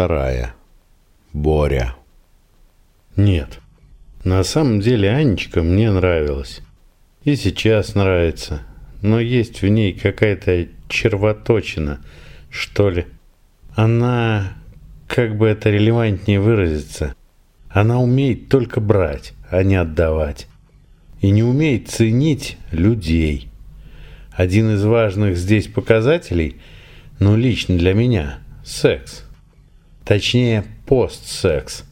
Вторая. Боря. Нет. На самом деле Анечка мне нравилась. И сейчас нравится. Но есть в ней какая-то червоточина, что ли. Она, как бы это релевантнее выразиться, она умеет только брать, а не отдавать. И не умеет ценить людей. Один из важных здесь показателей, ну лично для меня – секс. Точнее, постсекс.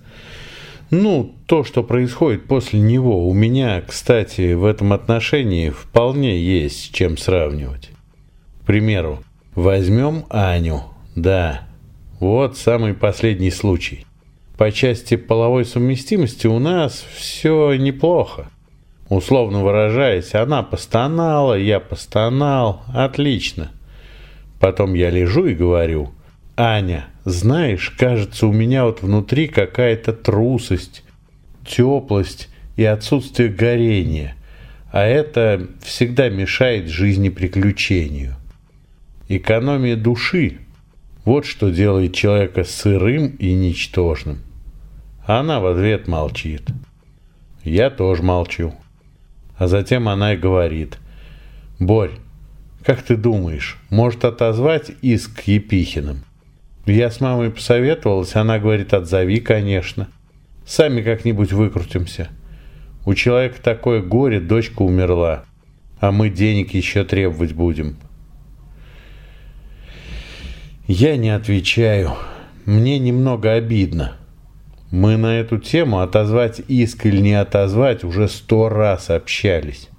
Ну, то, что происходит после него, у меня, кстати, в этом отношении вполне есть чем сравнивать. К примеру, возьмем Аню. Да, вот самый последний случай. По части половой совместимости у нас все неплохо. Условно выражаясь, она постонала, я постонал. Отлично. Потом я лежу и говорю – Аня, знаешь, кажется, у меня вот внутри какая-то трусость, теплость и отсутствие горения, а это всегда мешает жизни приключению. Экономия души – вот что делает человека сырым и ничтожным. Она в ответ молчит. Я тоже молчу. А затем она и говорит. «Борь, как ты думаешь, может отозвать иск к Епихиным?» Я с мамой посоветовалась, она говорит, отзови, конечно. Сами как-нибудь выкрутимся. У человека такое горе, дочка умерла, а мы денег еще требовать будем. Я не отвечаю. Мне немного обидно. Мы на эту тему отозвать иск или не отозвать уже сто раз общались.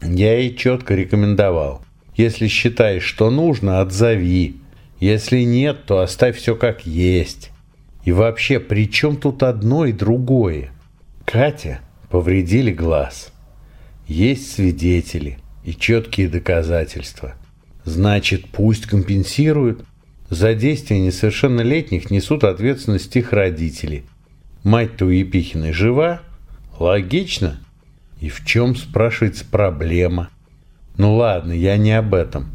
Я ей четко рекомендовал. Если считаешь, что нужно, отзови. Если нет, то оставь все как есть. И вообще, при чем тут одно и другое? Катя повредили глаз. Есть свидетели и четкие доказательства. Значит, пусть компенсируют. За действия несовершеннолетних несут ответственность их родители. Мать-то у Епихиной жива? Логично. И в чем, спрашивается, проблема? Ну ладно, я не об этом.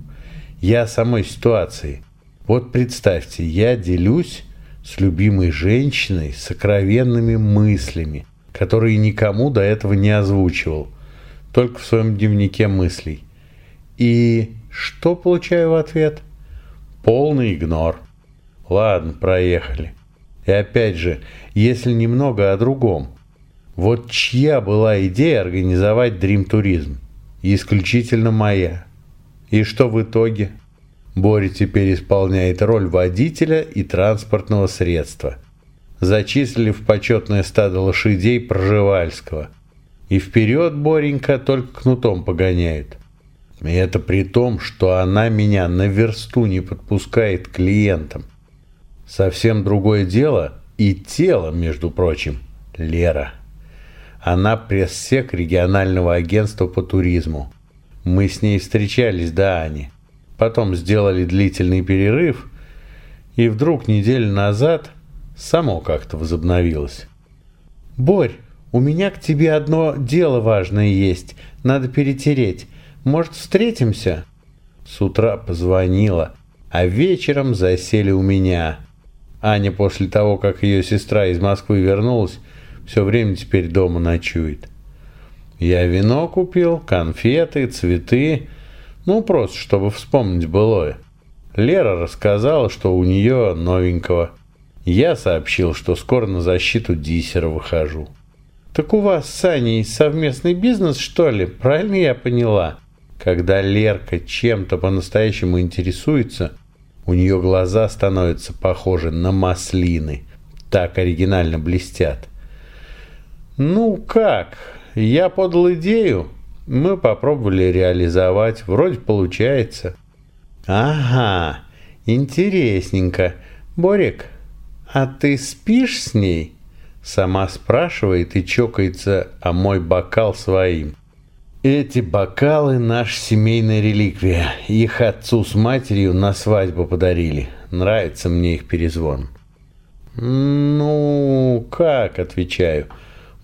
Я о самой ситуации – вот представьте, я делюсь с любимой женщиной сокровенными мыслями, которые никому до этого не озвучивал, только в своем дневнике мыслей. И что получаю в ответ? Полный игнор. Ладно, проехали. И опять же, если немного о другом. Вот чья была идея организовать Dream Туризм? Исключительно моя. И что в итоге? Боря теперь исполняет роль водителя и транспортного средства. Зачислили в почетное стадо лошадей Проживальского. И вперед Боренька только кнутом погоняет. И это при том, что она меня на версту не подпускает клиентам. Совсем другое дело и тело, между прочим, Лера. Она пресс-сек регионального агентства по туризму. Мы с ней встречались до Ани. Потом сделали длительный перерыв, и вдруг неделю назад само как-то возобновилось. «Борь, у меня к тебе одно дело важное есть, надо перетереть. Может, встретимся?» С утра позвонила, а вечером засели у меня. Аня после того, как ее сестра из Москвы вернулась, все время теперь дома ночует. Я вино купил, конфеты, цветы, ну, просто, чтобы вспомнить былое. Лера рассказала, что у нее новенького. Я сообщил, что скоро на защиту диссера выхожу. «Так у вас с Аней совместный бизнес, что ли? Правильно я поняла?» Когда Лерка чем-то по-настоящему интересуется, у нее глаза становятся похожи на маслины. Так оригинально блестят. «Ну как? Я подал идею?» Мы попробовали реализовать, вроде получается. Ага, интересненько. Борик, а ты спишь с ней? Сама спрашивает и чокается о мой бокал своим. Эти бокалы – наша семейная реликвия. Их отцу с матерью на свадьбу подарили. Нравится мне их перезвон. «Ну, как?» – отвечаю.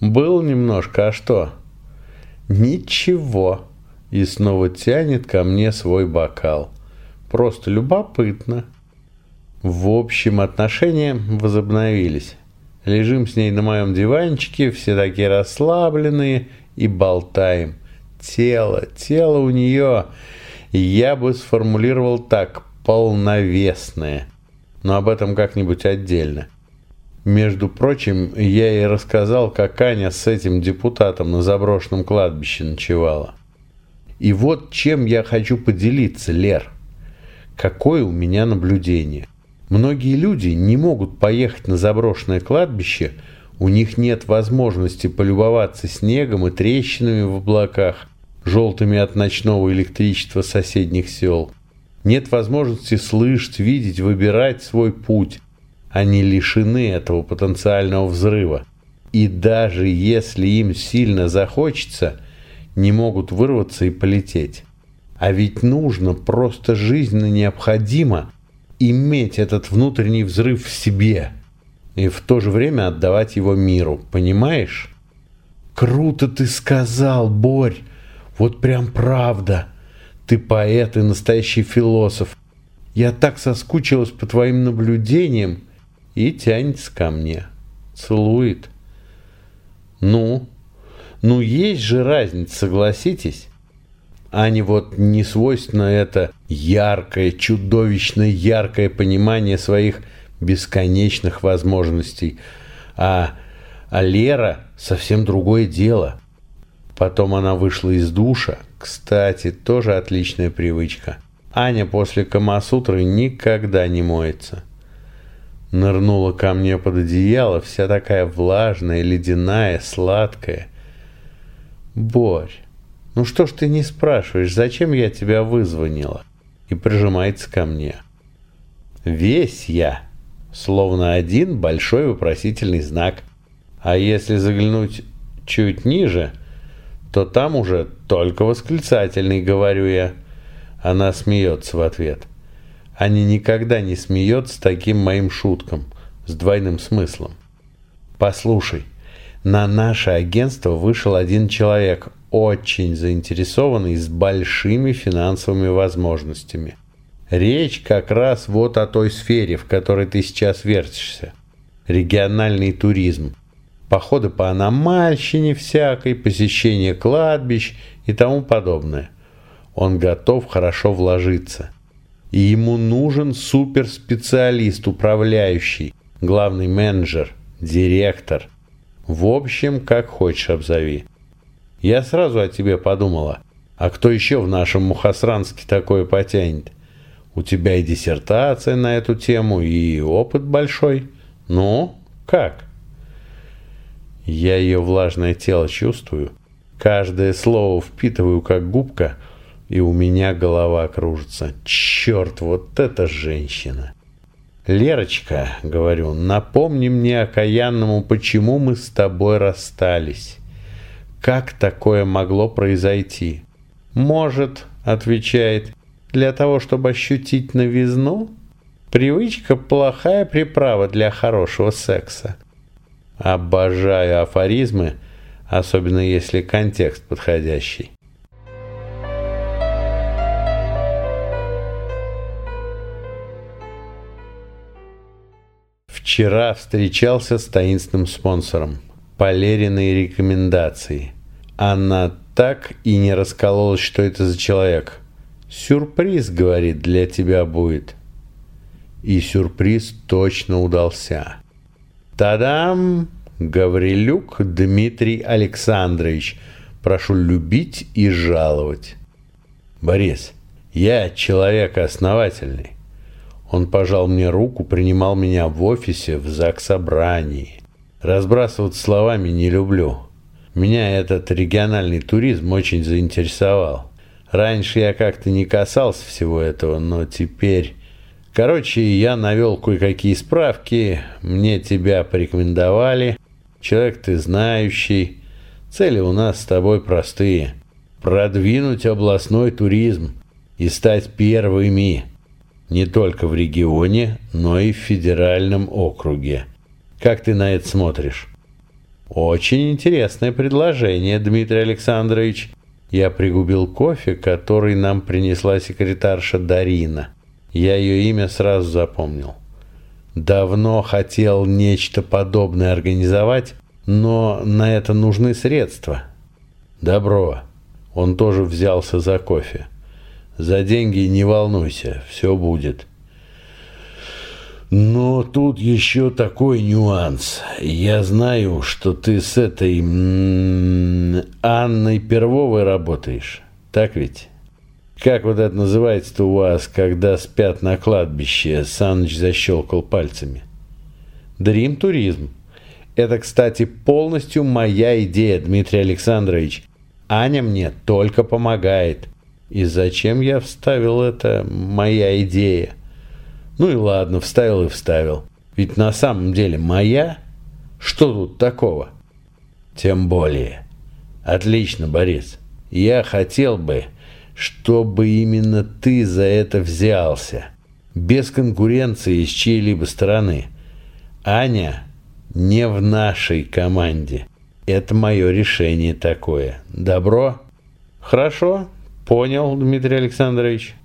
«Был немножко, а что?» Ничего. И снова тянет ко мне свой бокал. Просто любопытно. В общем, отношения возобновились. Лежим с ней на моем диванчике, все такие расслабленные, и болтаем. Тело, тело у нее, я бы сформулировал так, полновесное. Но об этом как-нибудь отдельно. Между прочим, я ей рассказал, как Аня с этим депутатом на заброшенном кладбище ночевала. И вот чем я хочу поделиться, Лер. Какое у меня наблюдение. Многие люди не могут поехать на заброшенное кладбище, у них нет возможности полюбоваться снегом и трещинами в облаках, желтыми от ночного электричества соседних сел. Нет возможности слышать, видеть, выбирать свой путь. Они лишены этого потенциального взрыва. И даже если им сильно захочется, не могут вырваться и полететь. А ведь нужно, просто жизненно необходимо иметь этот внутренний взрыв в себе и в то же время отдавать его миру, понимаешь? Круто ты сказал, Борь, вот прям правда. Ты поэт и настоящий философ. Я так соскучилась по твоим наблюдениям и тянется ко мне. Целует. Ну, ну есть же разница, согласитесь? А не вот не свойственно это яркое, чудовищно яркое понимание своих бесконечных возможностей. А, а Лера совсем другое дело. Потом она вышла из душа. Кстати, тоже отличная привычка. Аня после Камасутры никогда не моется. Нырнула ко мне под одеяло, вся такая влажная, ледяная, сладкая. Борь, ну что ж ты не спрашиваешь, зачем я тебя вызвонила? И прижимается ко мне. Весь я, словно один большой вопросительный знак. А если заглянуть чуть ниже, то там уже только восклицательный, говорю я. Она смеется в ответ. — они никогда не смеется таким моим шуткам с двойным смыслом. Послушай, на наше агентство вышел один человек, очень заинтересованный, с большими финансовыми возможностями. Речь как раз вот о той сфере, в которой ты сейчас вертишься. Региональный туризм. Походы по аномальщине всякой, посещение кладбищ и тому подобное. Он готов хорошо вложиться и ему нужен суперспециалист, управляющий, главный менеджер, директор. В общем, как хочешь обзови. Я сразу о тебе подумала. А кто еще в нашем Мухасранске такое потянет? У тебя и диссертация на эту тему, и опыт большой. Ну, как? Я ее влажное тело чувствую. Каждое слово впитываю, как губка – и у меня голова кружится. Черт, вот эта женщина! «Лерочка», — говорю, — «напомни мне окаянному, почему мы с тобой расстались. Как такое могло произойти?» «Может», — отвечает, — «для того, чтобы ощутить новизну?» Привычка – плохая приправа для хорошего секса. Обожаю афоризмы, особенно если контекст подходящий. Вчера встречался с таинственным спонсором. Полериной рекомендации. Она так и не раскололась, что это за человек. «Сюрприз, — говорит, — для тебя будет». И сюрприз точно удался. Тадам! Гаврилюк Дмитрий Александрович. Прошу любить и жаловать. Борис, я человек основательный. Он пожал мне руку, принимал меня в офисе в ЗАГС-собрании. Разбрасываться словами не люблю. Меня этот региональный туризм очень заинтересовал. Раньше я как-то не касался всего этого, но теперь... Короче, я навел кое-какие справки, мне тебя порекомендовали. Человек ты знающий. Цели у нас с тобой простые. Продвинуть областной туризм и стать первыми не только в регионе, но и в федеральном округе. Как ты на это смотришь? Очень интересное предложение, Дмитрий Александрович. Я пригубил кофе, который нам принесла секретарша Дарина. Я ее имя сразу запомнил. Давно хотел нечто подобное организовать, но на это нужны средства. Добро. Он тоже взялся за кофе. За деньги не волнуйся, все будет. Но тут еще такой нюанс. Я знаю, что ты с этой Анной Первовой работаешь. Так ведь? Как вот это называется-то у вас, когда спят на кладбище? Саныч защелкал пальцами. Дрим-туризм. Это, кстати, полностью моя идея, Дмитрий Александрович. Аня мне только помогает. И зачем я вставил это «моя идея»? Ну и ладно, вставил и вставил. Ведь на самом деле моя? Что тут такого? Тем более. Отлично, Борис. Я хотел бы, чтобы именно ты за это взялся. Без конкуренции с чьей-либо стороны. Аня не в нашей команде. Это мое решение такое. Добро? Хорошо, понял, Дмитрий Александрович.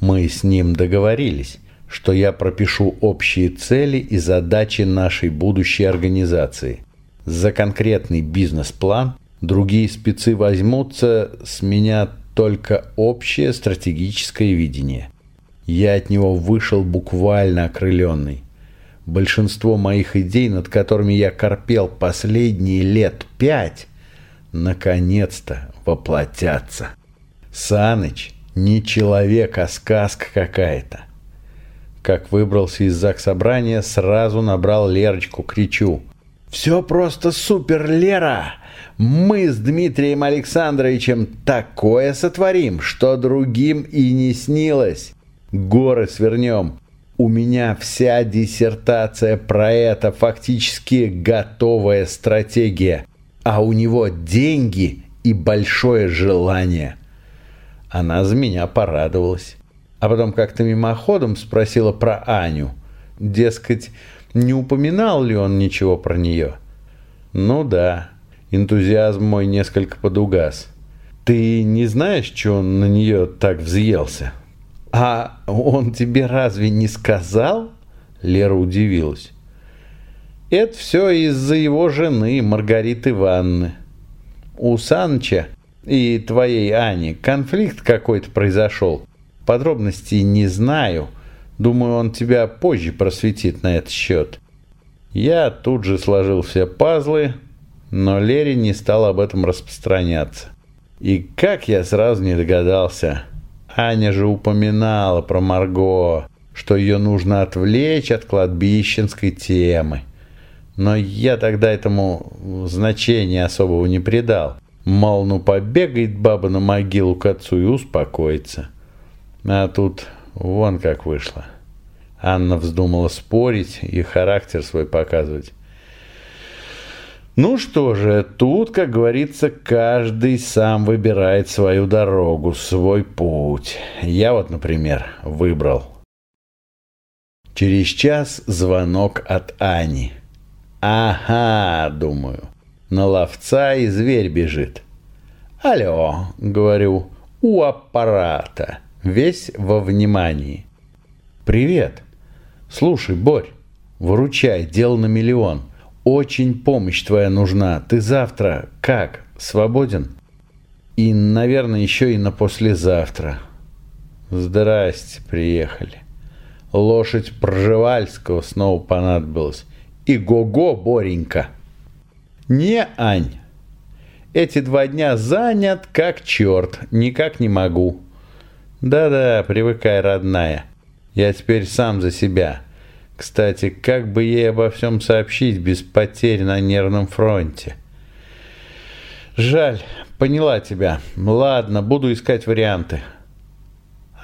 Мы с ним договорились что я пропишу общие цели и задачи нашей будущей организации. За конкретный бизнес-план другие спецы возьмутся с меня только общее стратегическое видение. Я от него вышел буквально окрыленный. Большинство моих идей, над которыми я корпел последние лет пять, наконец-то воплотятся. Саныч не человек, а сказка какая-то. Как выбрался из ЗАГС собрания, сразу набрал Лерочку, кричу. «Все просто супер, Лера! Мы с Дмитрием Александровичем такое сотворим, что другим и не снилось. Горы свернем. У меня вся диссертация про это фактически готовая стратегия, а у него деньги и большое желание». Она за меня порадовалась а потом как-то мимоходом спросила про Аню. Дескать, не упоминал ли он ничего про нее? Ну да, энтузиазм мой несколько подугас. Ты не знаешь, что он на нее так взъелся? А он тебе разве не сказал? Лера удивилась. Это все из-за его жены, Маргариты Ивановны. У Санча и твоей Ани конфликт какой-то произошел. Подробностей не знаю. Думаю, он тебя позже просветит на этот счет. Я тут же сложил все пазлы, но Лере не стал об этом распространяться. И как я сразу не догадался. Аня же упоминала про Марго, что ее нужно отвлечь от кладбищенской темы. Но я тогда этому значения особого не придал. Мол, ну побегает баба на могилу к отцу и успокоится. А тут вон как вышло. Анна вздумала спорить и характер свой показывать. Ну что же, тут, как говорится, каждый сам выбирает свою дорогу, свой путь. Я вот, например, выбрал. Через час звонок от Ани. Ага, думаю, на ловца и зверь бежит. Алло, говорю, у аппарата весь во внимании. «Привет! Слушай, Борь, выручай, дело на миллион. Очень помощь твоя нужна. Ты завтра как, свободен?» «И, наверное, еще и на послезавтра». «Здрасте, приехали». Лошадь Пржевальского снова понадобилась. И го-го, Боренька. Не, Ань. Эти два дня занят как черт. Никак не могу. Да-да, привыкай, родная. Я теперь сам за себя. Кстати, как бы ей обо всем сообщить без потерь на нервном фронте? Жаль, поняла тебя. Ладно, буду искать варианты.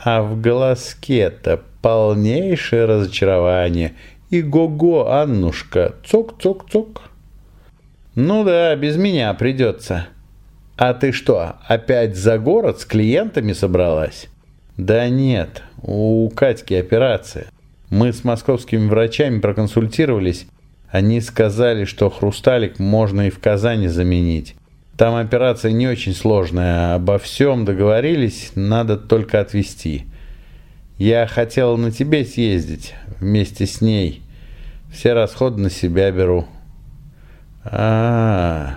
А в голоске-то полнейшее разочарование. И го-го, Аннушка, цок-цок-цок. Ну да, без меня придется. А ты что, опять за город с клиентами собралась? Да нет, у Катьки операция. Мы с московскими врачами проконсультировались. Они сказали, что хрусталик можно и в Казани заменить. Там операция не очень сложная, обо всем договорились, надо только отвезти. Я хотела на тебе съездить вместе с ней. Все расходы на себя беру. А,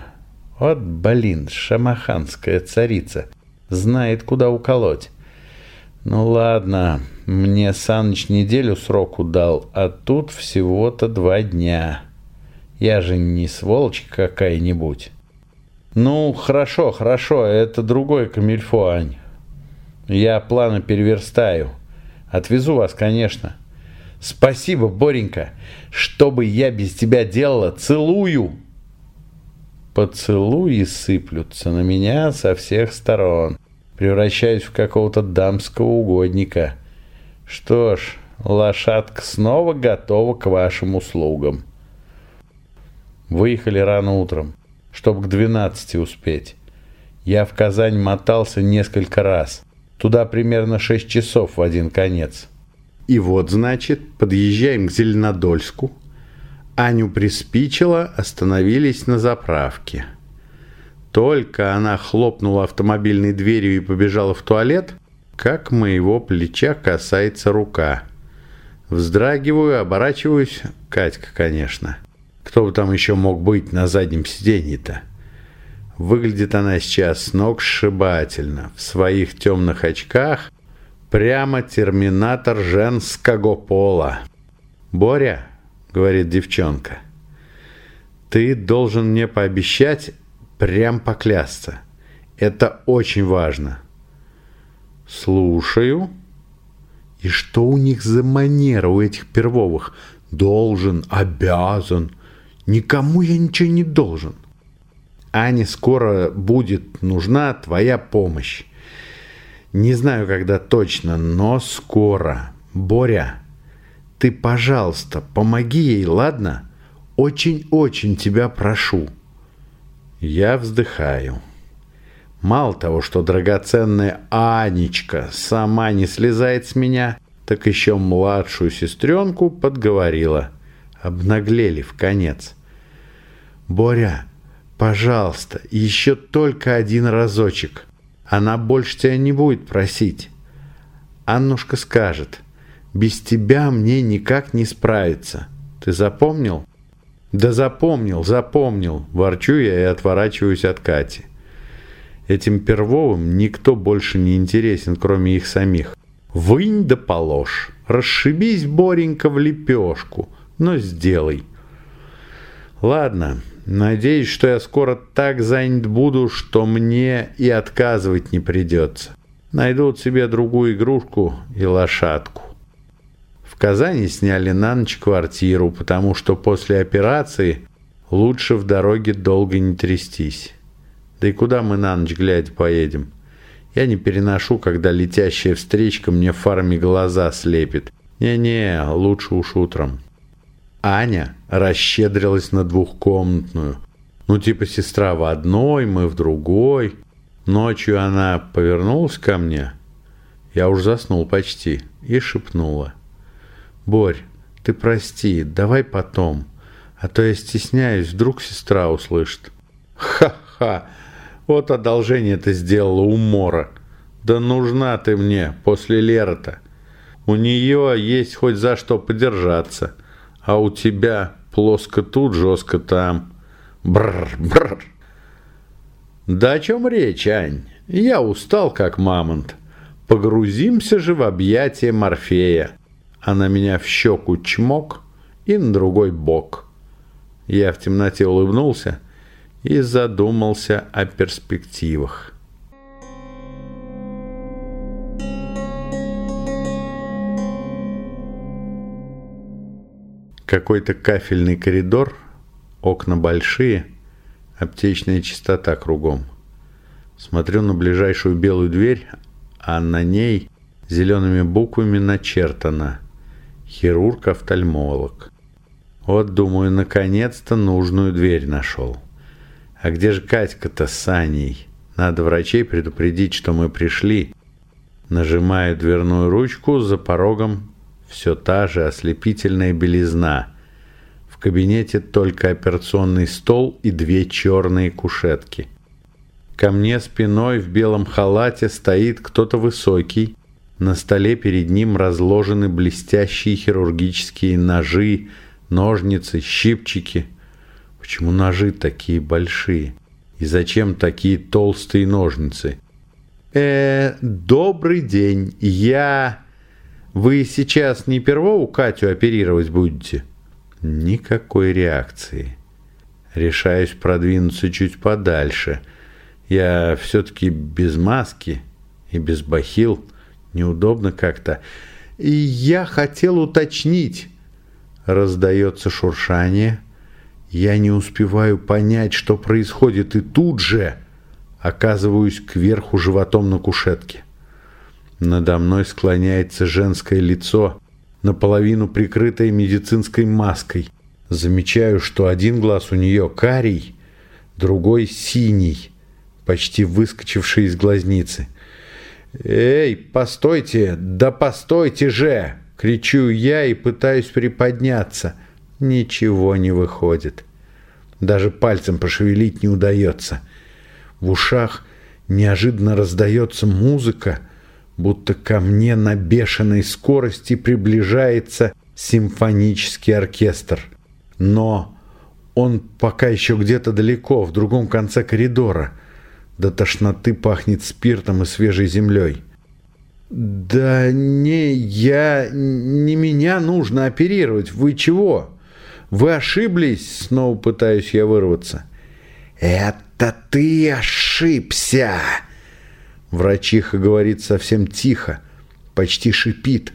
вот, блин, шамаханская царица. Знает, куда уколоть. Ну ладно, мне Саныч неделю сроку дал, а тут всего-то два дня. Я же не сволочь какая-нибудь. Ну, хорошо, хорошо, это другой камильфо, Ань. Я планы переверстаю. Отвезу вас, конечно. Спасибо, Боренька. Что бы я без тебя делала? Целую! Поцелуи сыплются на меня со всех сторон. Превращаюсь в какого-то дамского угодника. Что ж, лошадка снова готова к вашим услугам. Выехали рано утром, чтобы к 12 успеть. Я в Казань мотался несколько раз. Туда примерно 6 часов в один конец. И вот, значит, подъезжаем к Зеленодольску. Аню приспичило, остановились на заправке. Только она хлопнула автомобильной дверью и побежала в туалет, как моего плеча касается рука. Вздрагиваю, оборачиваюсь. Катька, конечно. Кто бы там еще мог быть на заднем сиденье-то? Выглядит она сейчас сногсшибательно. В своих темных очках прямо терминатор женского пола. «Боря», — говорит девчонка, — «ты должен мне пообещать, прям поклясться. Это очень важно». «Слушаю». «И что у них за манера у этих первовых? Должен, обязан. Никому я ничего не должен». Ане скоро будет нужна твоя помощь. Не знаю, когда точно, но скоро. Боря, ты, пожалуйста, помоги ей, ладно? Очень-очень тебя прошу. Я вздыхаю. Мало того, что драгоценная Анечка сама не слезает с меня, так еще младшую сестренку подговорила. Обнаглели в конец. «Боря, Пожалуйста, еще только один разочек. Она больше тебя не будет просить. Аннушка скажет, без тебя мне никак не справиться. Ты запомнил? Да запомнил, запомнил. Ворчу я и отворачиваюсь от Кати. Этим Первовым никто больше не интересен, кроме их самих. Вынь да положь. Расшибись, Боренька, в лепешку. Но сделай. Ладно, Надеюсь, что я скоро так занят буду, что мне и отказывать не придется. Найдут себе другую игрушку и лошадку. В Казани сняли на ночь квартиру, потому что после операции лучше в дороге долго не трястись. Да и куда мы на ночь глядя поедем? Я не переношу, когда летящая встречка мне в фарме глаза слепит. Не-не, лучше уж утром. Аня расщедрилась на двухкомнатную. Ну, типа сестра в одной, мы в другой. Ночью она повернулась ко мне. Я уж заснул почти. И шепнула. «Борь, ты прости, давай потом. А то я стесняюсь, вдруг сестра услышит». «Ха-ха! Вот одолжение ты сделала умора. Да нужна ты мне после Лера-то. У нее есть хоть за что подержаться» а у тебя плоско тут, жестко там. Бррр, бррр. Да о чем речь, Ань? Я устал, как мамонт. Погрузимся же в объятия Морфея. А на меня в щеку чмок и на другой бок. Я в темноте улыбнулся и задумался о перспективах. Какой-то кафельный коридор, окна большие, аптечная чистота кругом. Смотрю на ближайшую белую дверь, а на ней зелеными буквами начертано «Хирург-офтальмолог». Вот, думаю, наконец-то нужную дверь нашел. А где же Катька-то с Аней? Надо врачей предупредить, что мы пришли. Нажимаю дверную ручку, за порогом все та же ослепительная белизна. В кабинете только операционный стол и две черные кушетки. Ко мне спиной в белом халате стоит кто-то высокий. На столе перед ним разложены блестящие хирургические ножи, Ножницы, щипчики. Почему ножи такие большие? И зачем такие толстые ножницы? Э, добрый день. Я... Вы сейчас не первого Катю оперировать будете? Никакой реакции. Решаюсь продвинуться чуть подальше. Я все-таки без маски и без бахил. Неудобно как-то. И я хотел уточнить. Раздается шуршание. Я не успеваю понять, что происходит, и тут же оказываюсь кверху животом на кушетке. Надо мной склоняется женское лицо, наполовину прикрытое медицинской маской. Замечаю, что один глаз у нее карий, другой синий, почти выскочивший из глазницы. «Эй, постойте! Да постойте же!» — кричу я и пытаюсь приподняться. Ничего не выходит. Даже пальцем пошевелить не удается. В ушах неожиданно раздается музыка, будто ко мне на бешеной скорости приближается симфонический оркестр. Но он пока еще где-то далеко, в другом конце коридора — до тошноты пахнет спиртом и свежей землей. «Да не, я... не меня нужно оперировать. Вы чего? Вы ошиблись?» Снова пытаюсь я вырваться. «Это ты ошибся!» Врачиха говорит совсем тихо, почти шипит.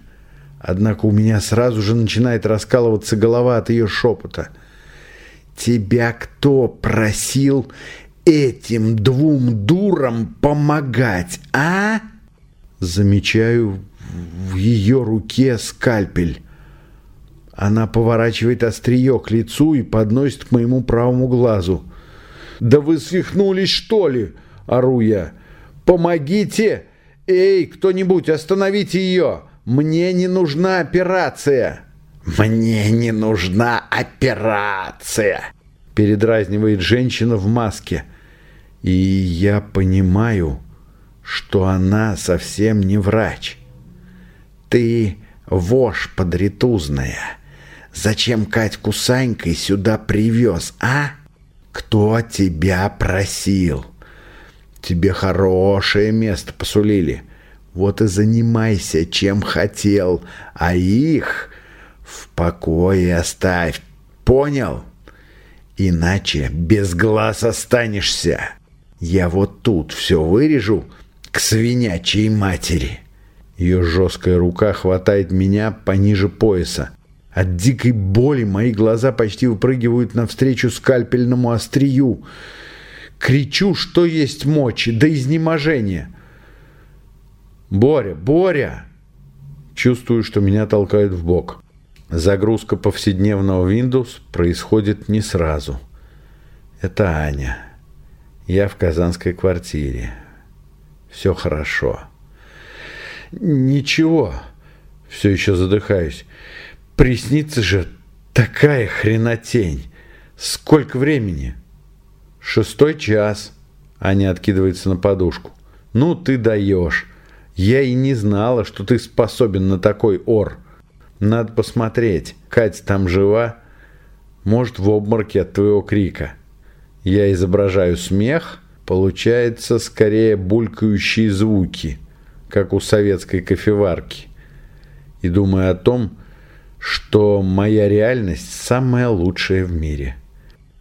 Однако у меня сразу же начинает раскалываться голова от ее шепота. «Тебя кто просил этим двум дурам помогать, а?» Замечаю в ее руке скальпель. Она поворачивает острие к лицу и подносит к моему правому глазу. «Да вы свихнулись, что ли?» – ору я. «Помогите! Эй, кто-нибудь, остановите ее! Мне не нужна операция!» «Мне не нужна операция!» – передразнивает женщина в маске – и я понимаю, что она совсем не врач. Ты вошь подритузная. Зачем Катьку Санькой сюда привез, а? Кто тебя просил? Тебе хорошее место посулили. Вот и занимайся, чем хотел, а их в покое оставь. Понял? Иначе без глаз останешься. Я вот тут все вырежу к свинячьей матери. Ее жесткая рука хватает меня пониже пояса. От дикой боли мои глаза почти выпрыгивают навстречу скальпельному острию. Кричу, что есть мочи, до изнеможения. «Боря! Боря!» Чувствую, что меня толкают в бок. Загрузка повседневного Windows происходит не сразу. Это Аня. Я в казанской квартире. Все хорошо. Ничего. Все еще задыхаюсь. Приснится же такая хренотень. Сколько времени? Шестой час. Аня откидывается на подушку. Ну ты даешь. Я и не знала, что ты способен на такой ор. Надо посмотреть. Катя там жива? Может, в обморке от твоего крика я изображаю смех, получается скорее булькающие звуки, как у советской кофеварки. И думаю о том, что моя реальность самая лучшая в мире.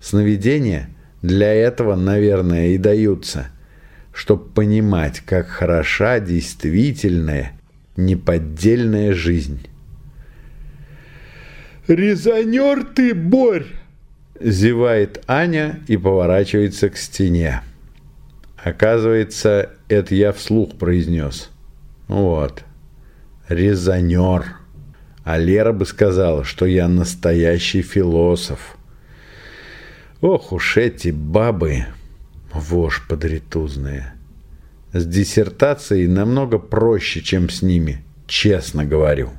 Сновидения для этого, наверное, и даются, чтобы понимать, как хороша действительная, неподдельная жизнь. «Резонер ты, Борь!» Зевает Аня и поворачивается к стене. Оказывается, это я вслух произнес. Вот. Резонер. А Лера бы сказала, что я настоящий философ. Ох уж эти бабы, вошь подритузная. С диссертацией намного проще, чем с ними, честно говорю.